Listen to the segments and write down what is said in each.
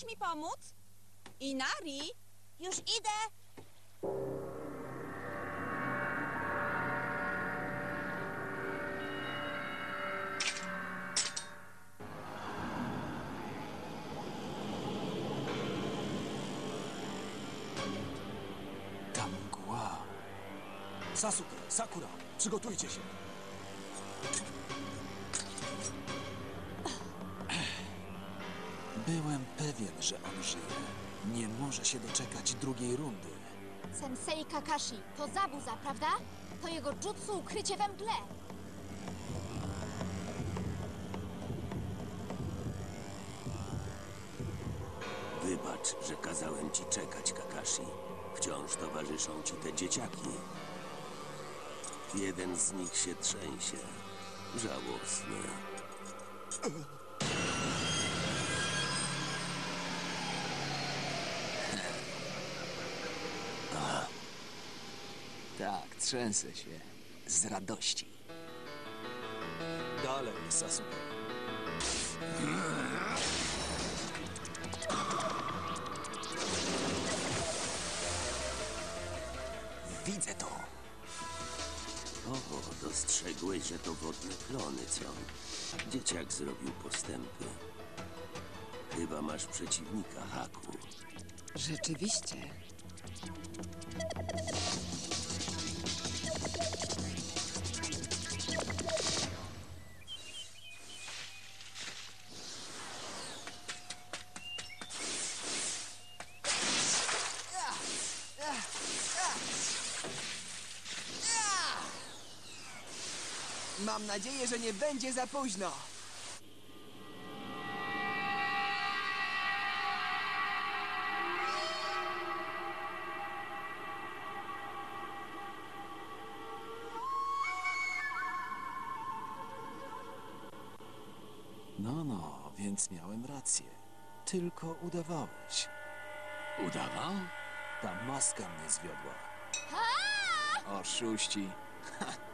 możesz mi pomóc? Inari? Już idę. Ta mgła. Sasuke, Sakura, przygotujcie się. Byłem pewien, że on żyje. Nie może się doczekać drugiej rundy. Sensei Kakashi, to Zabuza, prawda? To jego jutsu ukrycie we mgle. Wybacz, że kazałem ci czekać, Kakashi. Wciąż towarzyszą ci te dzieciaki. Jeden z nich się trzęsie. Żałosny. Tak, trzęsę się. Z radości. Dalej, Sasuke. Widzę to. Oho, dostrzegłeś, że to wodne klony, co? Dzieciak zrobił postępy. Chyba masz przeciwnika, Haku. Rzeczywiście. Nadzieję, że nie będzie za późno. No, no, więc miałem rację. Tylko udawałeś. Udawał? Ta maska mnie zwiodła. Oszuści. Ha.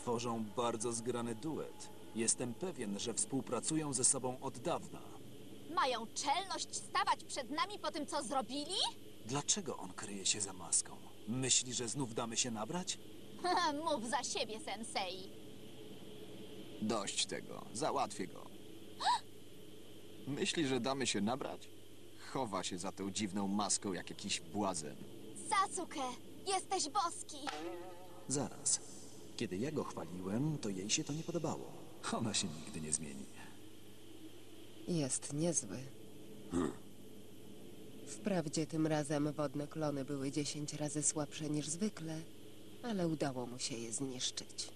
Tworzą bardzo zgrany duet. Jestem pewien, że współpracują ze sobą od dawna. Mają czelność stawać przed nami po tym, co zrobili? Dlaczego on kryje się za maską? Myśli, że znów damy się nabrać? Mów za siebie, sensei. Dość tego, załatwię go. Myśli, że damy się nabrać? Chowa się za tą dziwną maską jak jakiś błazen. Sasuke, jesteś boski. Zaraz. Kiedy ja go chwaliłem, to jej się to nie podobało. Ona się nigdy nie zmieni. Jest niezły. Wprawdzie tym razem wodne klony były 10 razy słabsze niż zwykle, ale udało mu się je zniszczyć.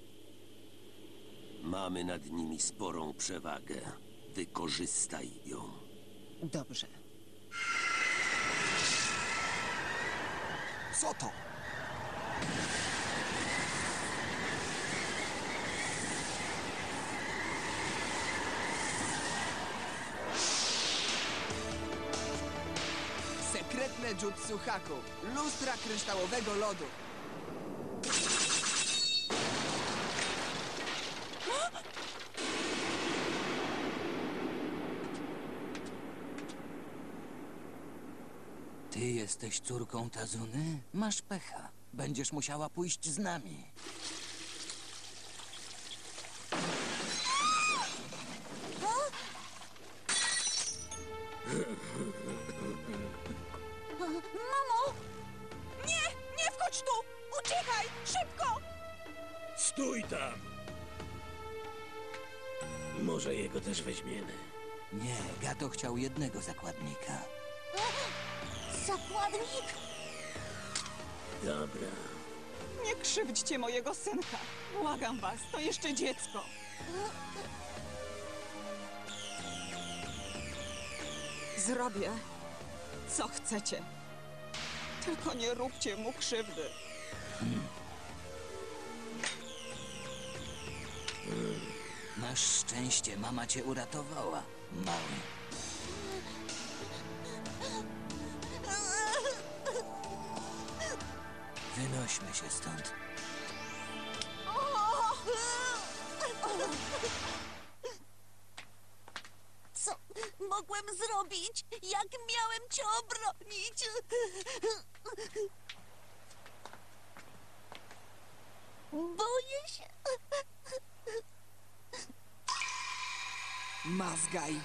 Mamy nad nimi sporą przewagę. Wykorzystaj ją. Dobrze. Co to? Jutsu Haku. Lustra kryształowego lodu. Ty jesteś córką Tazuny? Masz pecha. Będziesz musiała pójść z nami. Stój tam! Może jego też weźmiemy. Nie, Gato chciał jednego zakładnika. Zakładnik? Dobra. Nie krzywdźcie mojego synka. Błagam was, to jeszcze dziecko. Zrobię, co chcecie. Tylko nie róbcie mu krzywdy. Masz szczęście, mama cię uratowała, mały. Wynośmy się stąd. Co mogłem zrobić? Jak miałem cię obronić? Boję się. Mazgaj.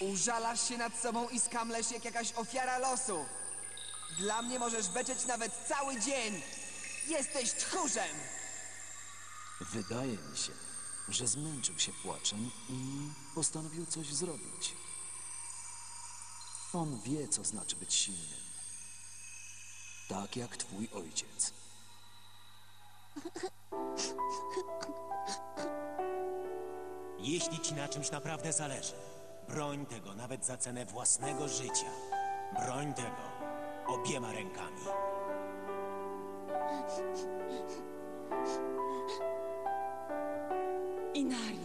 Użalasz się nad sobą i skamlesz jak jakaś ofiara losu. Dla mnie możesz beczeć nawet cały dzień. Jesteś tchórzem! Wydaje mi się, że zmęczył się płaczem i postanowił coś zrobić. On wie, co znaczy być silnym. Tak jak twój ojciec. Jeśli ci na czymś naprawdę zależy, broń tego nawet za cenę własnego życia. Broń tego obiema rękami. Inari.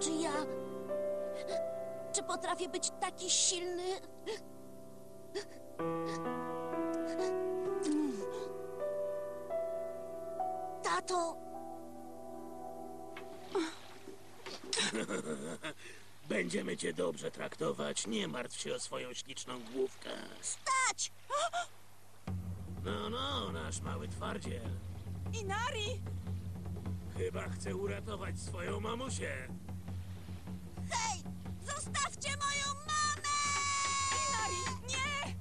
Czy ja. Czy potrafię być taki silny? Tato, Będziemy cię dobrze traktować. Nie martw się o swoją śliczną główkę. stać! No, no, nasz mały twardziel. Inari! Chyba chce uratować swoją mamusię. Hej! Zostawcie moją mamę! Nie!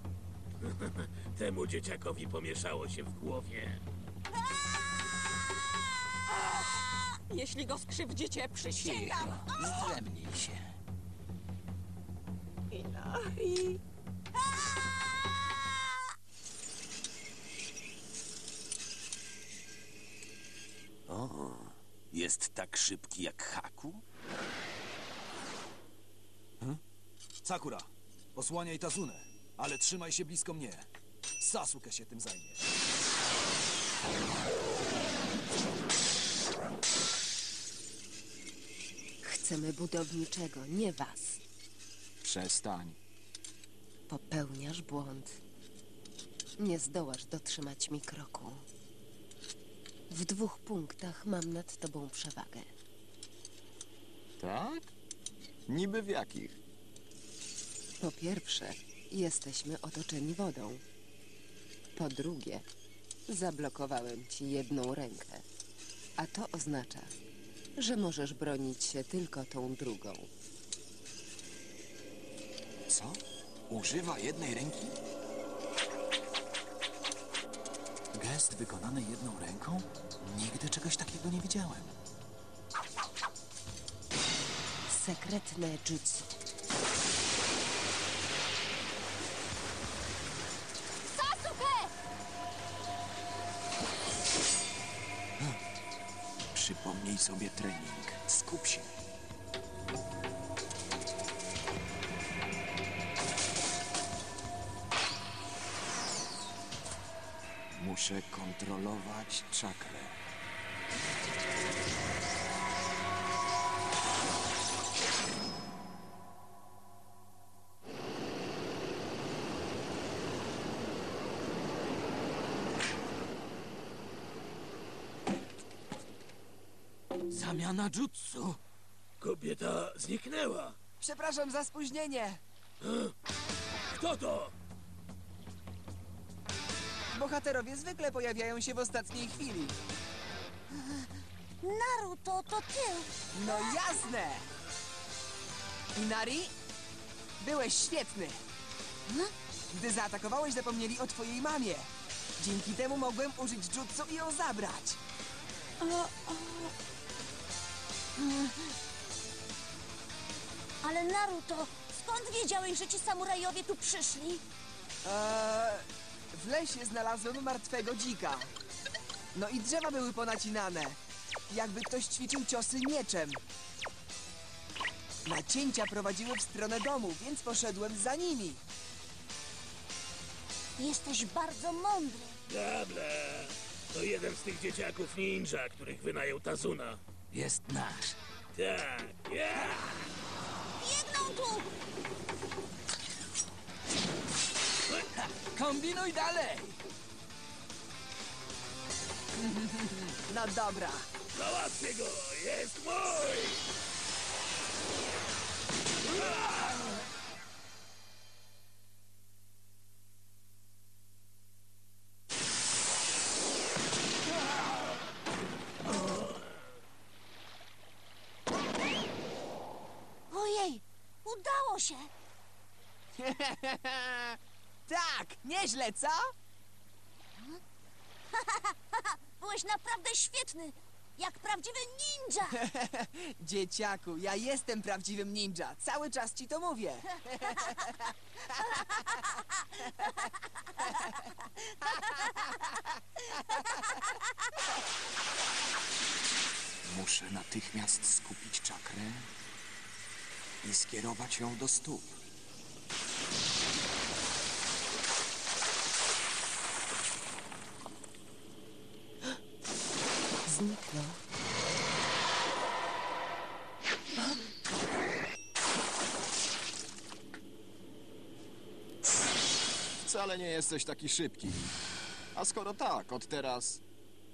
Temu dzieciakowi pomieszało się w głowie. Jeśli go skrzywdzicie, przysięgam! Zdrzemnij się. Inari! O, jest tak szybki jak Haku? Sakura, osłaniaj Tazunę, ale trzymaj się blisko mnie. Sasuke się tym zajmie. Chcemy budowniczego, nie was. Przestań. Popełniasz błąd. Nie zdołasz dotrzymać mi kroku. W dwóch punktach mam nad tobą przewagę. Tak? Niby w jakich? Po pierwsze, jesteśmy otoczeni wodą. Po drugie, zablokowałem ci jedną rękę. A to oznacza, że możesz bronić się tylko tą drugą. Co? Używa jednej ręki? Gest wykonany jedną ręką? Nigdy czegoś takiego nie widziałem. Sekretne jutsu. Przypomnij sobie trening. Skup się. Muszę kontrolować czakrę. Zamiana jutsu. Kobieta zniknęła. Przepraszam za spóźnienie. Kto to? Bohaterowie zwykle pojawiają się w ostatniej chwili. Naruto, to ty! No jasne! Inari, byłeś świetny. Gdy zaatakowałeś, zapomnieli o twojej mamie. Dzięki temu mogłem użyć jutsu i ją zabrać. Ale Naruto, skąd wiedziałeś, że ci samurajowie tu przyszli? Eee, w lesie znalazłem martwego dzika. No i drzewa były ponacinane. Jakby ktoś ćwiczył ciosy mieczem. Nacięcia prowadziły w stronę domu, więc poszedłem za nimi. Jesteś bardzo mądry. Dobra. To jeden z tych dzieciaków ninja, których wynajął Tazuna. Jest nasz. Tak, ja! Biegną tu! Kombinuj dalej! No dobra. Załatwię go! Jest mój! Ojej, udało się! tak, nieźle, co? Byłeś naprawdę świetny! Jak prawdziwy ninja! Dzieciaku, ja jestem prawdziwym ninja. Cały czas ci to mówię. Muszę natychmiast skupić czakrę i skierować ją do stóp. Wcale nie jesteś taki szybki. A skoro tak, od teraz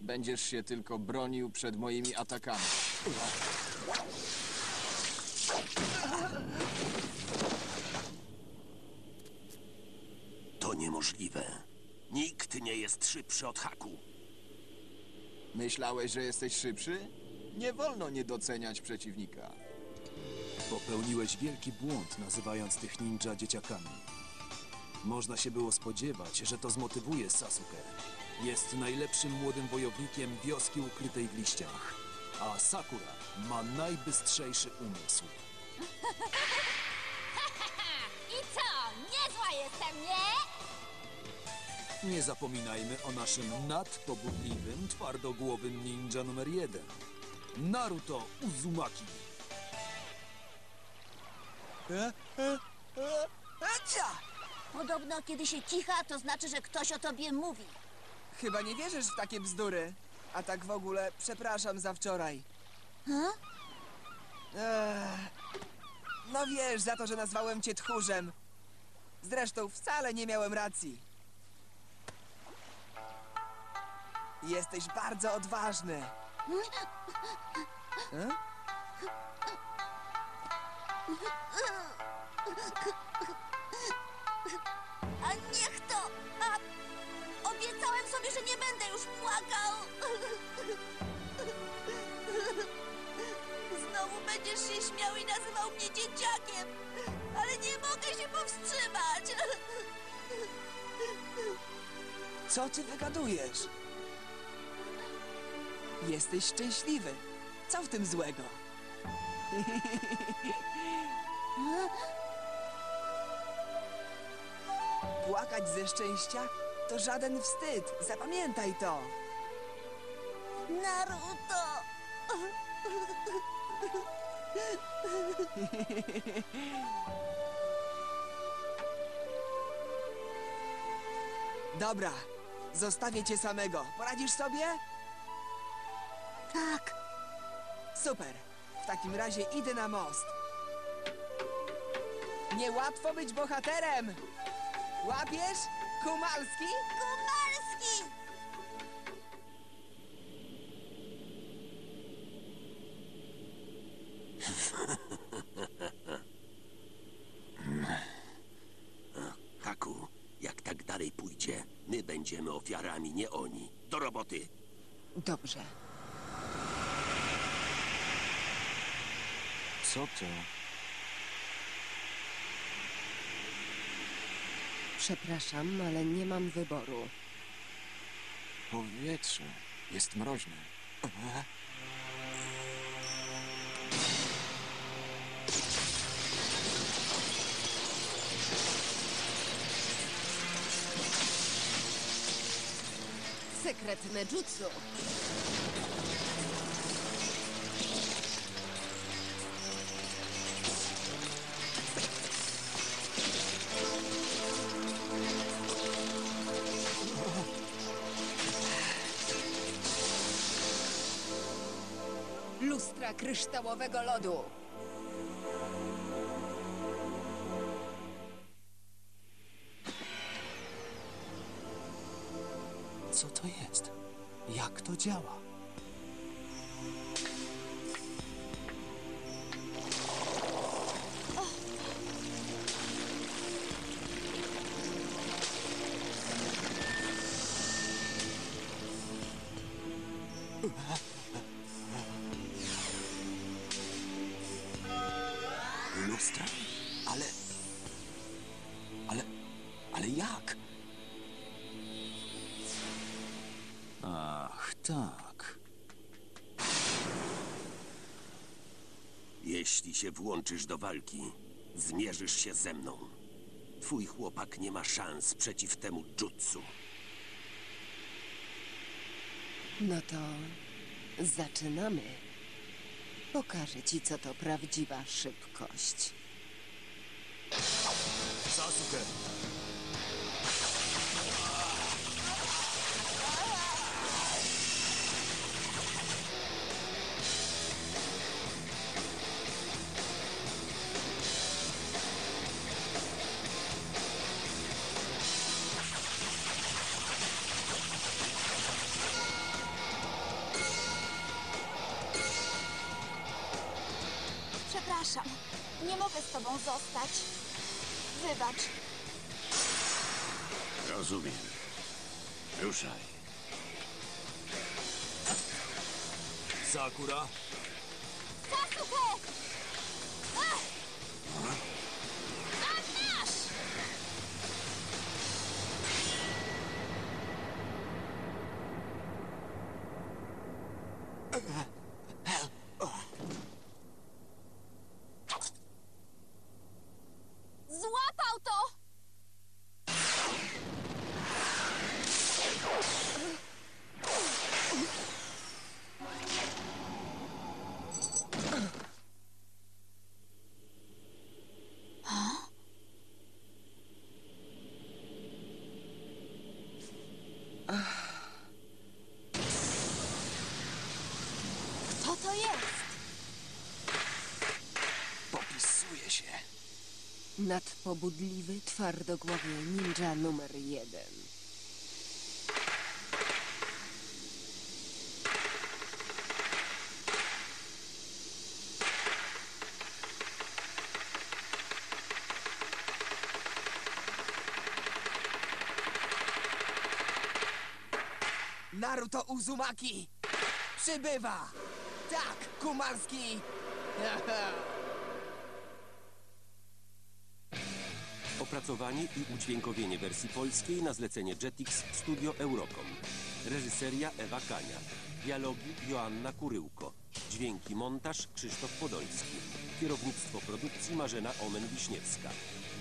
będziesz się tylko bronił przed moimi atakami. To niemożliwe. Nikt nie jest szybszy od haku. Myślałeś, że jesteś szybszy? Nie wolno nie doceniać przeciwnika. Popełniłeś wielki błąd, nazywając tych ninja dzieciakami. Można się było spodziewać, że to zmotywuje Sasuke. Jest najlepszym młodym wojownikiem wioski ukrytej w liściach. A Sakura ma najbystrzejszy umysł. I co? Niezła jestem, nie? Nie zapominajmy o naszym nadpobudliwym, twardogłowym ninja numer jeden. Naruto Uzumaki. Acia! Podobno, kiedy się kicha, to znaczy, że ktoś o tobie mówi. Chyba nie wierzysz w takie bzdury. A tak w ogóle, przepraszam za wczoraj. Ech. No wiesz, za to, że nazwałem cię tchórzem. Zresztą wcale nie miałem racji. Jesteś bardzo odważny. E? A niech to! A obiecałem sobie, że nie będę już płakał! Znowu będziesz się śmiał i nazywał mnie dzieciakiem, ale nie mogę się powstrzymać! Co ty wygadujesz? Jesteś szczęśliwy. Co w tym złego? Płakać ze szczęścia to żaden wstyd. Zapamiętaj to. Naruto! Dobra, zostawię cię samego. Poradzisz sobie? Tak, Super. W takim razie idę na most. Niełatwo być bohaterem. Łapiesz? Kumalski? Kumalski! Haku, jak tak dalej pójdzie, my będziemy ofiarami, nie oni. Do roboty! Dobrze. Co to? Przepraszam, ale nie mam wyboru. Powietrze jest mroźne. Sekretne jutsu. Lustra kryształowego lodu. Co to jest? Jak to działa? Ale... Ale... Ale jak? Ach, tak. Jeśli się włączysz do walki, zmierzysz się ze mną. Twój chłopak nie ma szans przeciw temu jutsu. No to zaczynamy. Pokażę ci, co to prawdziwa szybkość. Przepraszam, nie mogę z tobą zostać. Wybacz. Rozumiem. Ruszaj. Sakura? Sasuke! Ach! A masz! Złapał to! Co to jest? Popisuje się. Nadpobudliwy, twardogłowy ninja numer jeden. Naruto Uzumaki! Przybywa! Tak, Kumarski! Opracowanie i udźwiękowienie wersji polskiej na zlecenie Jetix Studio Eurocom. Reżyseria Ewa Kania. Dialogi Joanna Kuryłko. Dźwięki montaż Krzysztof Podolski. Kierownictwo produkcji Marzena Omen-Wiśniewska.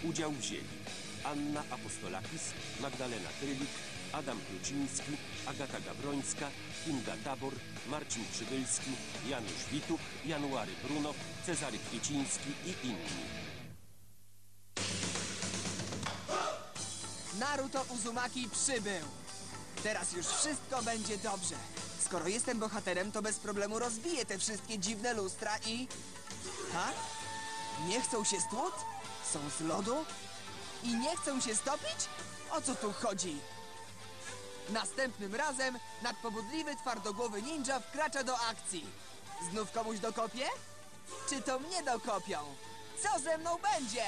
Udział wzięli Anna Apostolakis, Magdalena Krylik, Adam Kluciński, Agata Gabrońska, Kinga Tabor, Marcin Przybylski, Janusz Wituch, January Bruno, Cezary Kwieciński i inni. Naruto Uzumaki przybył! Teraz już wszystko będzie dobrze. Skoro jestem bohaterem, to bez problemu rozbiję te wszystkie dziwne lustra i... Ha? Nie chcą się stłuc? Są z lodu? I nie chcą się stopić? O co tu chodzi? Następnym razem nadpobudliwy, twardogłowy ninja wkracza do akcji. Znów komuś dokopie? Czy to mnie dokopią? Co ze mną będzie?